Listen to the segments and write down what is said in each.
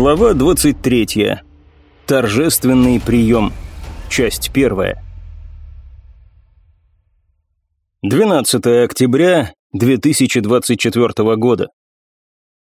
Глава 23. Торжественный прием. Часть первая. 12 октября 2024 года.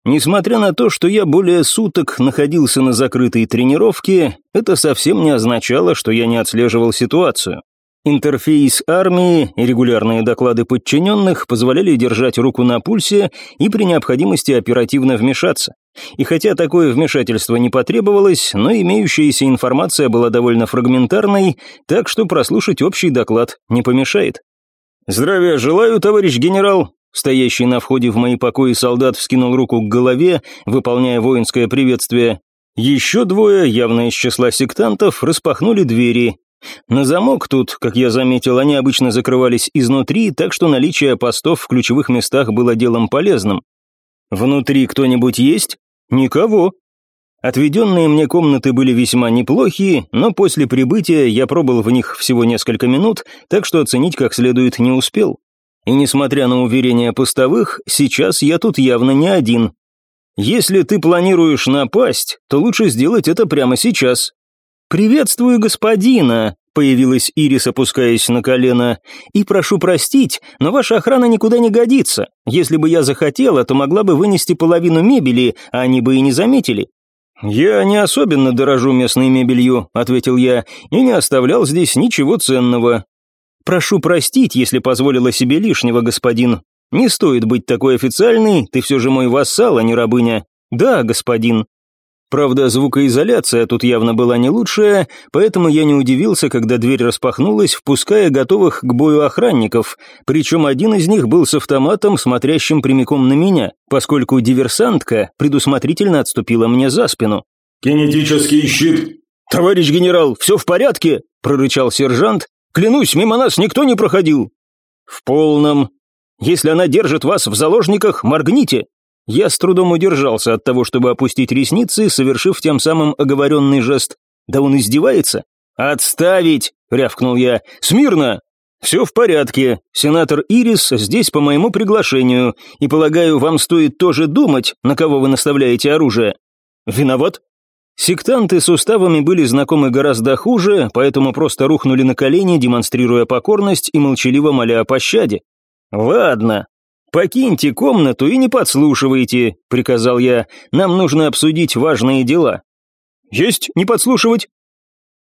Несмотря на то, что я более суток находился на закрытой тренировке, это совсем не означало, что я не отслеживал ситуацию. Интерфейс армии и регулярные доклады подчиненных позволяли держать руку на пульсе и при необходимости оперативно вмешаться. И хотя такое вмешательство не потребовалось, но имеющаяся информация была довольно фрагментарной, так что прослушать общий доклад не помешает. «Здравия желаю, товарищ генерал!» Стоящий на входе в мои покои солдат вскинул руку к голове, выполняя воинское приветствие. Еще двое, явно из числа сектантов, распахнули двери, на замок тут, как я заметил, они обычно закрывались изнутри, так что наличие постов в ключевых местах было делом полезным. Внутри кто-нибудь есть? Никого. Отведенные мне комнаты были весьма неплохие, но после прибытия я пробыл в них всего несколько минут, так что оценить как следует не успел. И несмотря на уверения постовых, сейчас я тут явно не один. Если ты планируешь напасть, то лучше сделать это прямо сейчас, «Приветствую господина», — появилась Ирис, опускаясь на колено, «и прошу простить, но ваша охрана никуда не годится. Если бы я захотела, то могла бы вынести половину мебели, а они бы и не заметили». «Я не особенно дорожу местной мебелью», — ответил я, «и не оставлял здесь ничего ценного». «Прошу простить, если позволила себе лишнего, господин. Не стоит быть такой официальной, ты все же мой вассал, а не рабыня». «Да, господин», Правда, звукоизоляция тут явно была не лучшая, поэтому я не удивился, когда дверь распахнулась, впуская готовых к бою охранников, причем один из них был с автоматом, смотрящим прямиком на меня, поскольку диверсантка предусмотрительно отступила мне за спину. «Кинетический щит!» «Товарищ генерал, все в порядке?» – прорычал сержант. «Клянусь, мимо нас никто не проходил». «В полном. Если она держит вас в заложниках, моргните. Я с трудом удержался от того, чтобы опустить ресницы, совершив тем самым оговоренный жест. «Да он издевается?» «Отставить!» — рявкнул я. «Смирно!» «Все в порядке. Сенатор Ирис здесь по моему приглашению, и, полагаю, вам стоит тоже думать, на кого вы наставляете оружие». «Виноват?» Сектанты с уставами были знакомы гораздо хуже, поэтому просто рухнули на колени, демонстрируя покорность и молчаливо моля о пощаде. «Ладно, «Покиньте комнату и не подслушивайте», — приказал я. «Нам нужно обсудить важные дела». «Есть, не подслушивать».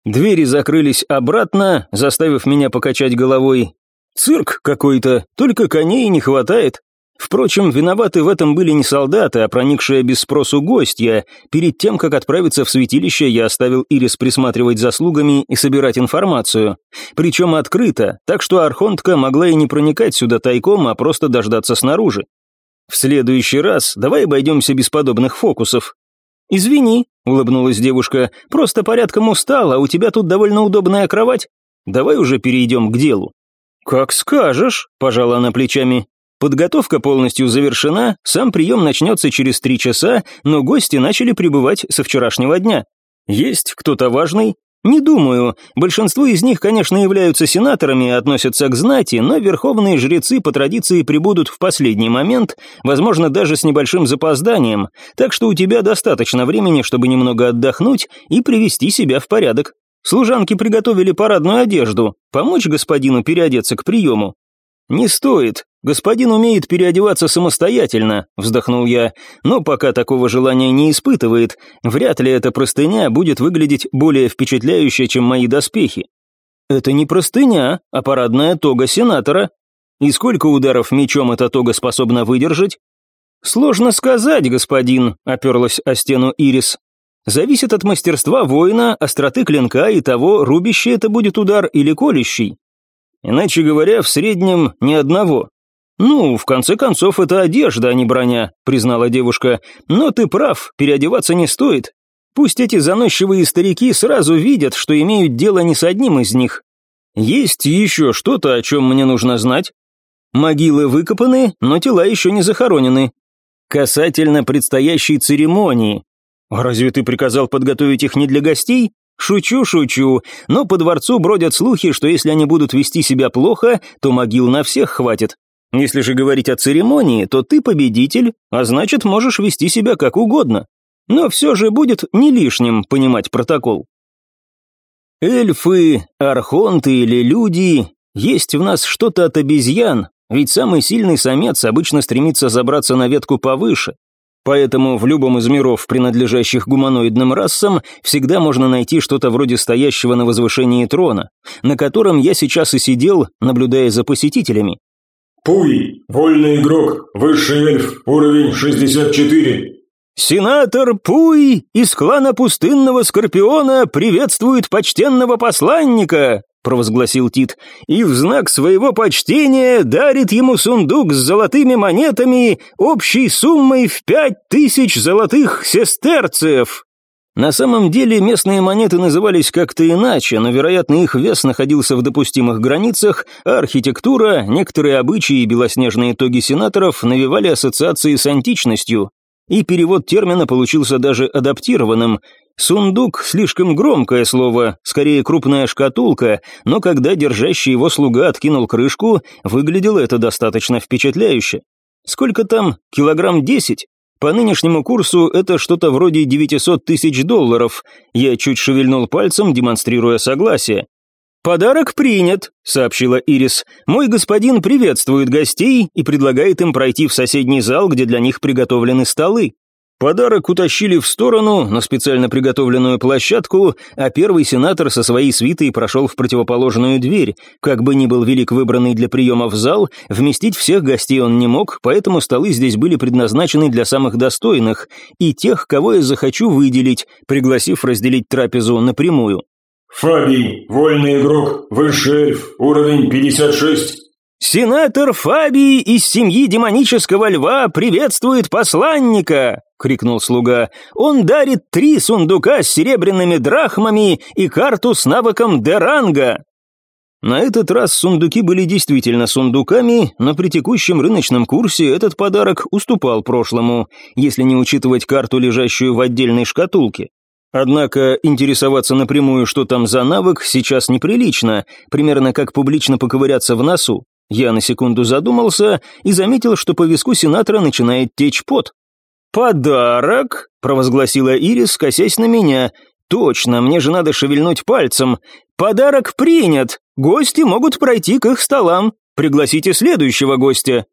Двери закрылись обратно, заставив меня покачать головой. «Цирк какой-то, только коней не хватает». Впрочем, виноваты в этом были не солдаты, а проникшие без спросу гостья. Перед тем, как отправиться в святилище, я оставил Ирис присматривать за слугами и собирать информацию. Причем открыто, так что Архонтка могла и не проникать сюда тайком, а просто дождаться снаружи. В следующий раз давай обойдемся без подобных фокусов. «Извини», — улыбнулась девушка, — «просто порядком устала, у тебя тут довольно удобная кровать. Давай уже перейдем к делу». «Как скажешь», — пожала она плечами. Подготовка полностью завершена, сам прием начнется через три часа, но гости начали прибывать со вчерашнего дня. Есть кто-то важный? Не думаю. Большинство из них, конечно, являются сенаторами и относятся к знати, но верховные жрецы по традиции прибудут в последний момент, возможно, даже с небольшим запозданием, так что у тебя достаточно времени, чтобы немного отдохнуть и привести себя в порядок. Служанки приготовили парадную одежду. Помочь господину переодеться к приему? «Не стоит. Господин умеет переодеваться самостоятельно», — вздохнул я, «но пока такого желания не испытывает, вряд ли эта простыня будет выглядеть более впечатляюще, чем мои доспехи». «Это не простыня, а парадная тога сенатора. И сколько ударов мечом эта тога способна выдержать?» «Сложно сказать, господин», — оперлась о стену Ирис. «Зависит от мастерства воина, остроты клинка и того, рубящий это будет удар или колющий. Иначе говоря, в среднем ни одного. «Ну, в конце концов, это одежда, а не броня», — признала девушка. «Но ты прав, переодеваться не стоит. Пусть эти заносчивые старики сразу видят, что имеют дело не с одним из них. Есть еще что-то, о чем мне нужно знать? Могилы выкопаны, но тела еще не захоронены. Касательно предстоящей церемонии. Разве ты приказал подготовить их не для гостей? Шучу, шучу, но по дворцу бродят слухи, что если они будут вести себя плохо, то могил на всех хватит. Если же говорить о церемонии, то ты победитель, а значит, можешь вести себя как угодно. но все же будет не лишним понимать протокол. Эльфы, архонты или люди, есть в нас что-то от обезьян, ведь самый сильный самец обычно стремится забраться на ветку повыше. Поэтому в любом из миров, принадлежащих гуманоидным расам, всегда можно найти что-то вроде стоящего на возвышении трона, на котором я сейчас и сидел, наблюдая за посетителями. Пуй, вольный игрок, высший эльф, уровень 64. «Сенатор Пуй из клана пустынного Скорпиона приветствует почтенного посланника», провозгласил Тит, «и в знак своего почтения дарит ему сундук с золотыми монетами общей суммой в пять тысяч золотых сестерцев». На самом деле местные монеты назывались как-то иначе, но, вероятно, их вес находился в допустимых границах, а архитектура, некоторые обычаи и белоснежные итоги сенаторов навевали ассоциации с античностью и перевод термина получился даже адаптированным. Сундук – слишком громкое слово, скорее крупная шкатулка, но когда держащий его слуга откинул крышку, выглядело это достаточно впечатляюще. Сколько там? Килограмм десять? По нынешнему курсу это что-то вроде 900 тысяч долларов. Я чуть шевельнул пальцем, демонстрируя согласие. «Подарок принят», — сообщила Ирис. «Мой господин приветствует гостей и предлагает им пройти в соседний зал, где для них приготовлены столы». Подарок утащили в сторону, на специально приготовленную площадку, а первый сенатор со своей свитой прошел в противоположную дверь. Как бы ни был велик выбранный для приема в зал, вместить всех гостей он не мог, поэтому столы здесь были предназначены для самых достойных и тех, кого я захочу выделить, пригласив разделить трапезу напрямую. Фабий, вольный игрок, высший эльф, уровень 56. «Сенатор Фабий из семьи демонического льва приветствует посланника!» — крикнул слуга. «Он дарит три сундука с серебряными драхмами и карту с навыком Деранга!» На этот раз сундуки были действительно сундуками, но при текущем рыночном курсе этот подарок уступал прошлому, если не учитывать карту, лежащую в отдельной шкатулке. Однако интересоваться напрямую, что там за навык, сейчас неприлично, примерно как публично поковыряться в носу. Я на секунду задумался и заметил, что по виску сенатора начинает течь пот. «Подарок?» – провозгласила Ирис, косясь на меня. «Точно, мне же надо шевельнуть пальцем. Подарок принят. Гости могут пройти к их столам. Пригласите следующего гостя».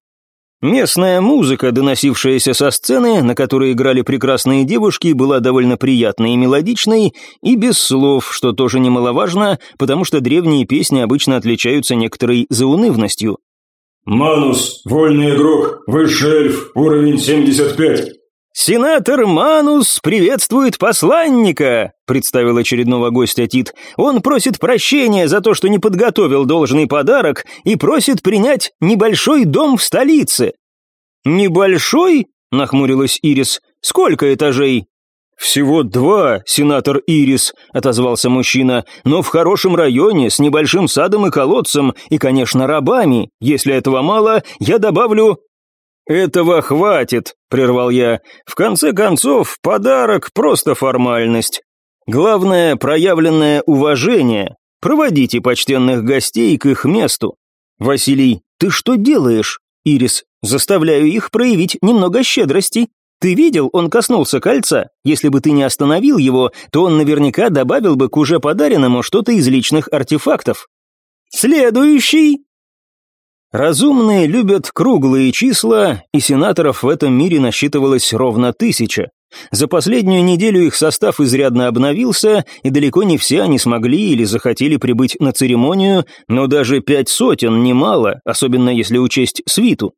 Местная музыка, доносившаяся со сцены, на которой играли прекрасные девушки, была довольно приятной и мелодичной, и без слов, что тоже немаловажно, потому что древние песни обычно отличаются некоторой заунывностью. «Манус, вольный игрок, высший эльф, уровень 75. «Сенатор Манус приветствует посланника», — представил очередного гостя Тит. «Он просит прощения за то, что не подготовил должный подарок и просит принять небольшой дом в столице». «Небольшой?» — нахмурилась Ирис. «Сколько этажей?» «Всего два, сенатор Ирис», — отозвался мужчина, «но в хорошем районе, с небольшим садом и колодцем, и, конечно, рабами. Если этого мало, я добавлю «Этого хватит», — прервал я. «В конце концов, подарок — просто формальность. Главное — проявленное уважение. Проводите почтенных гостей к их месту. Василий, ты что делаешь? Ирис, заставляю их проявить немного щедрости. Ты видел, он коснулся кольца. Если бы ты не остановил его, то он наверняка добавил бы к уже подаренному что-то из личных артефактов. Следующий Разумные любят круглые числа, и сенаторов в этом мире насчитывалось ровно тысяча. За последнюю неделю их состав изрядно обновился, и далеко не все они смогли или захотели прибыть на церемонию, но даже пять сотен немало, особенно если учесть свиту.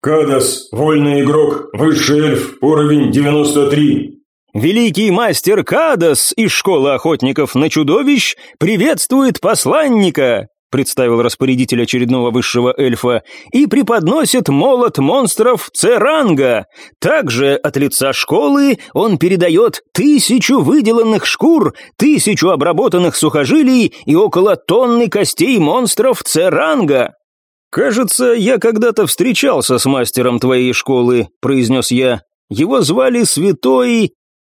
«Кадас, вольный игрок, высший эльф, уровень 93». «Великий мастер Кадас из школы охотников на чудовищ приветствует посланника!» Представил распорядитель очередного высшего эльфа, и преподносит молот монстров Церанга. Также от лица школы он передает тысячу выделанных шкур, тысячу обработанных сухожилий и около тонны костей монстров Церанга. «Кажется, я когда-то встречался с мастером твоей школы», — произнес я. «Его звали Святой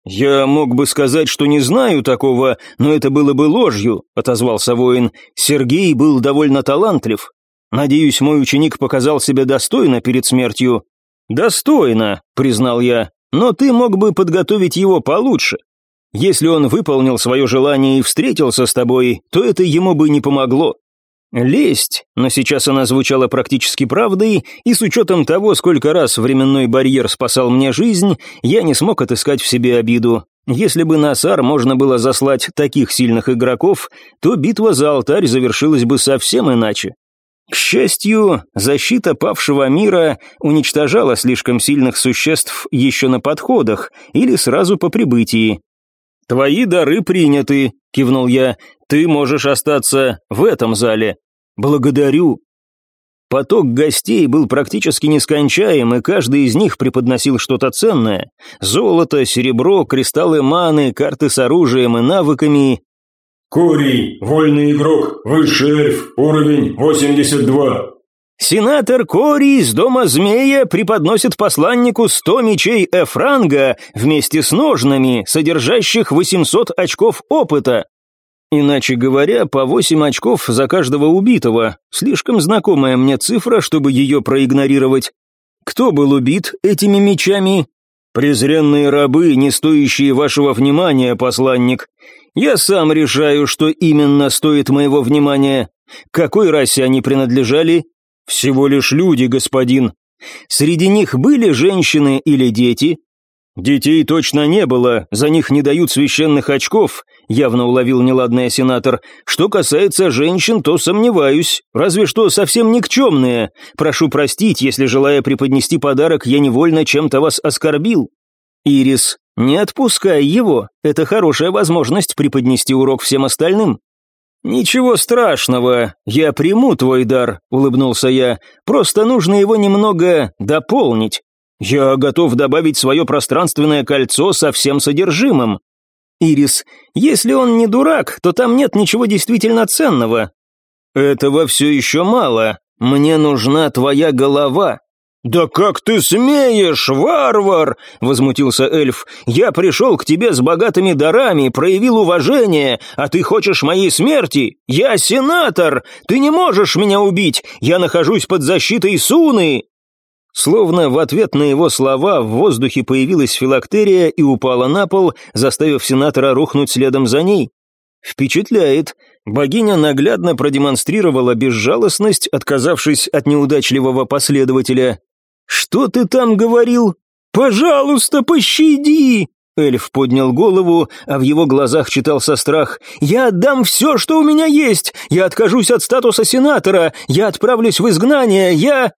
«Я мог бы сказать, что не знаю такого, но это было бы ложью», — отозвался воин. «Сергей был довольно талантлив. Надеюсь, мой ученик показал себя достойно перед смертью». «Достойно», — признал я. но ты мог бы подготовить его получше. Если он выполнил свое желание и встретился с тобой, то это ему бы не помогло. Лесть, но сейчас она звучала практически правдой, и с учетом того, сколько раз временной барьер спасал мне жизнь, я не смог отыскать в себе обиду. Если бы на Сар можно было заслать таких сильных игроков, то битва за алтарь завершилась бы совсем иначе. К счастью, защита павшего мира уничтожала слишком сильных существ еще на подходах или сразу по прибытии. «Твои дары приняты», — кивнул я, — «ты можешь остаться в этом зале». «Благодарю». Поток гостей был практически нескончаем, и каждый из них преподносил что-то ценное. Золото, серебро, кристаллы маны, карты с оружием и навыками. «Корий, вольный игрок, высший эльф, уровень 82». Сенатор Кори из дома змея преподносит посланнику 100 мечей Эфранга вместе с ножнами, содержащих 800 очков опыта. Иначе говоря, по 8 очков за каждого убитого. Слишком знакомая мне цифра, чтобы ее проигнорировать. Кто был убит этими мечами? Презренные рабы, не стоящие вашего внимания, посланник. Я сам решаю, что именно стоит моего внимания. какой расе они принадлежали? Всего лишь люди, господин. Среди них были женщины или дети? Детей точно не было, за них не дают священных очков, явно уловил неладный сенатор. Что касается женщин, то сомневаюсь, разве что совсем никчемные. Прошу простить, если, желая преподнести подарок, я невольно чем-то вас оскорбил. Ирис, не отпускай его, это хорошая возможность преподнести урок всем остальным. «Ничего страшного, я приму твой дар», — улыбнулся я, «просто нужно его немного дополнить. Я готов добавить свое пространственное кольцо со всем содержимым». «Ирис, если он не дурак, то там нет ничего действительно ценного». «Этого все еще мало. Мне нужна твоя голова», «Да как ты смеешь, варвар!» — возмутился эльф. «Я пришел к тебе с богатыми дарами, проявил уважение, а ты хочешь моей смерти? Я сенатор! Ты не можешь меня убить! Я нахожусь под защитой Суны!» Словно в ответ на его слова в воздухе появилась филактерия и упала на пол, заставив сенатора рухнуть следом за ней. Впечатляет. Богиня наглядно продемонстрировала безжалостность, отказавшись от неудачливого последователя. «Что ты там говорил? Пожалуйста, пощади!» Эльф поднял голову, а в его глазах читался страх. «Я отдам все, что у меня есть! Я откажусь от статуса сенатора! Я отправлюсь в изгнание! Я...»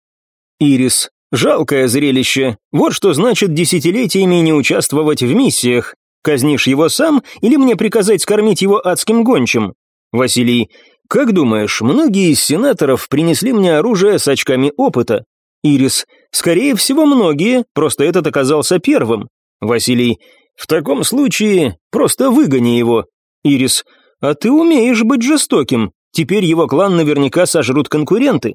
Ирис. Жалкое зрелище. Вот что значит десятилетиями не участвовать в миссиях. Казнишь его сам или мне приказать скормить его адским гончим? Василий. Как думаешь, многие из сенаторов принесли мне оружие с очками опыта? Ирис. Скорее всего, многие, просто этот оказался первым. Василий. В таком случае просто выгони его. Ирис. А ты умеешь быть жестоким. Теперь его клан наверняка сожрут конкуренты.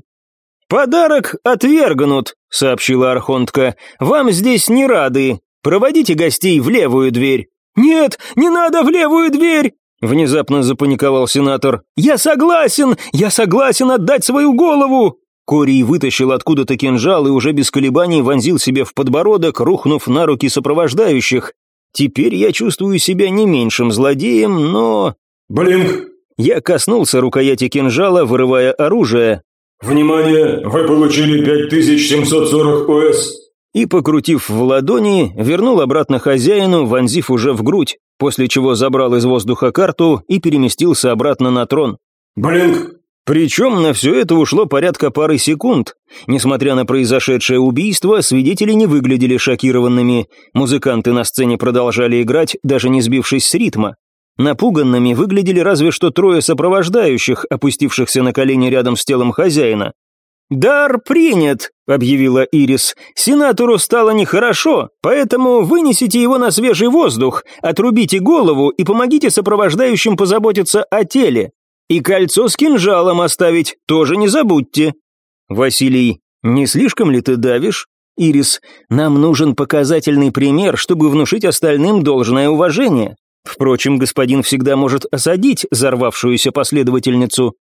«Подарок отвергнут», — сообщила Архонтка. «Вам здесь не рады. Проводите гостей в левую дверь». «Нет, не надо в левую дверь!» Внезапно запаниковал сенатор. «Я согласен! Я согласен отдать свою голову!» Корий вытащил откуда-то кинжал и уже без колебаний вонзил себе в подбородок, рухнув на руки сопровождающих. Теперь я чувствую себя не меньшим злодеем, но... «Блинк!» Я коснулся рукояти кинжала, вырывая оружие. «Внимание! Вы получили 5740 ОС!» И, покрутив в ладони, вернул обратно хозяину, вонзив уже в грудь, после чего забрал из воздуха карту и переместился обратно на трон. «Блинк! Причем на все это ушло порядка пары секунд. Несмотря на произошедшее убийство, свидетели не выглядели шокированными. Музыканты на сцене продолжали играть, даже не сбившись с ритма. Напуганными выглядели разве что трое сопровождающих, опустившихся на колени рядом с телом хозяина. «Дар принят», — объявила Ирис. «Сенатору стало нехорошо, поэтому вынесите его на свежий воздух, отрубите голову и помогите сопровождающим позаботиться о теле. И кольцо с кинжалом оставить тоже не забудьте. Василий, не слишком ли ты давишь? Ирис, нам нужен показательный пример, чтобы внушить остальным должное уважение. Впрочем, господин всегда может осадить взорвавшуюся последовательницу.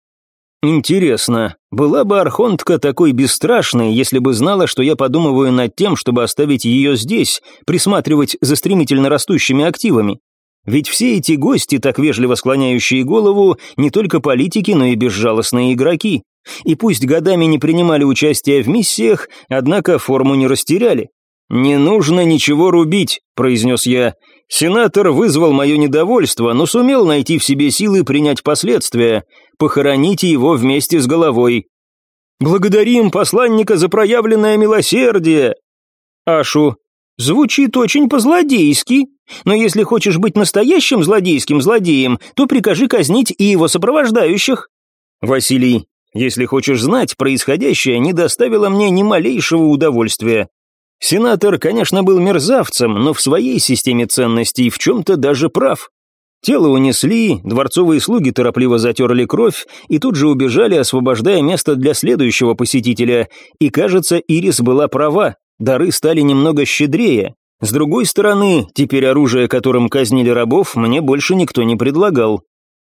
Интересно, была бы Архонтка такой бесстрашной, если бы знала, что я подумываю над тем, чтобы оставить ее здесь, присматривать за стремительно растущими активами? Ведь все эти гости, так вежливо склоняющие голову, не только политики, но и безжалостные игроки. И пусть годами не принимали участие в миссиях, однако форму не растеряли. «Не нужно ничего рубить», — произнес я. Сенатор вызвал мое недовольство, но сумел найти в себе силы принять последствия. Похороните его вместе с головой. Благодарим посланника за проявленное милосердие. Ашу, звучит очень по-злодейски, но если хочешь быть настоящим злодейским злодеем, то прикажи казнить и его сопровождающих. Василий, если хочешь знать, происходящее не доставило мне ни малейшего удовольствия. Сенатор, конечно, был мерзавцем, но в своей системе ценностей в чем-то даже прав. Тело унесли, дворцовые слуги торопливо затерли кровь и тут же убежали, освобождая место для следующего посетителя. И, кажется, Ирис была права, дары стали немного щедрее. С другой стороны, теперь оружие, которым казнили рабов, мне больше никто не предлагал.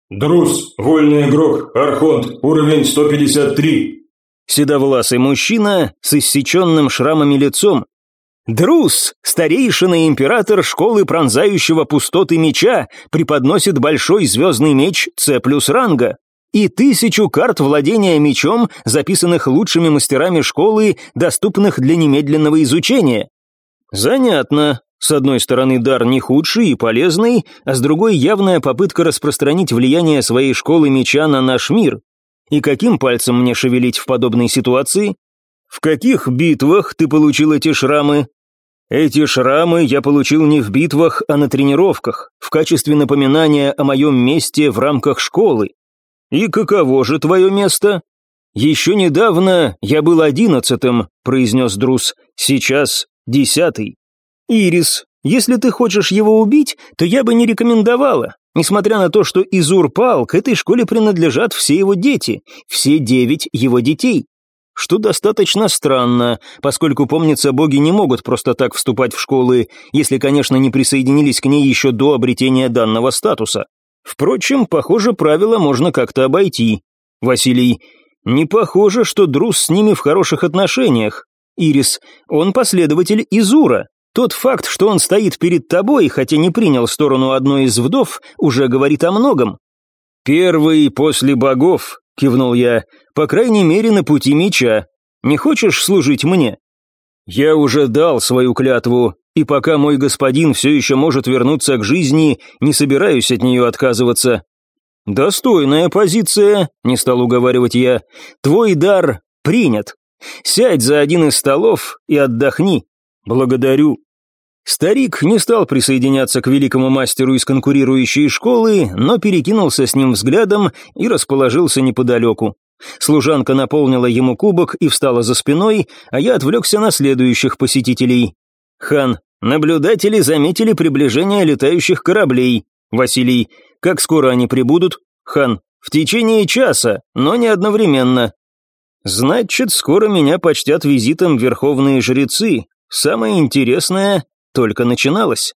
«Друз, вольный игрок, Архонт, уровень 153». Седовласый мужчина с иссеченным шрамами лицом, Друс, старейшина и император школы пронзающего пустоты меча, преподносит большой звездный меч С плюс ранга и тысячу карт владения мечом, записанных лучшими мастерами школы, доступных для немедленного изучения. Занятно. С одной стороны, дар не худший и полезный, а с другой явная попытка распространить влияние своей школы меча на наш мир. И каким пальцем мне шевелить в подобной ситуации? В каких битвах ты получил эти шрамы? Эти шрамы я получил не в битвах, а на тренировках, в качестве напоминания о моем месте в рамках школы. И каково же твое место? Еще недавно я был одиннадцатым, произнес Друс, сейчас десятый. Ирис, если ты хочешь его убить, то я бы не рекомендовала. Несмотря на то, что Изур пал, к этой школе принадлежат все его дети, все девять его детей что достаточно странно, поскольку, помнится, боги не могут просто так вступать в школы, если, конечно, не присоединились к ней еще до обретения данного статуса. Впрочем, похоже, правило можно как-то обойти. Василий, не похоже, что Друз с ними в хороших отношениях. Ирис, он последователь Изура. Тот факт, что он стоит перед тобой, хотя не принял сторону одной из вдов, уже говорит о многом. Первый после богов, кивнул я, по крайней мере на пути меча. Не хочешь служить мне? Я уже дал свою клятву, и пока мой господин все еще может вернуться к жизни, не собираюсь от нее отказываться. Достойная позиция, не стал уговаривать я. Твой дар принят. Сядь за один из столов и отдохни. Благодарю. Старик не стал присоединяться к великому мастеру из конкурирующей школы, но перекинулся с ним взглядом и расположился неподалеку. Служанка наполнила ему кубок и встала за спиной, а я отвлекся на следующих посетителей. Хан, наблюдатели заметили приближение летающих кораблей. Василий, как скоро они прибудут? Хан, в течение часа, но не одновременно. Значит, скоро меня почтят визитом верховные жрецы. Самое интересное только начиналось.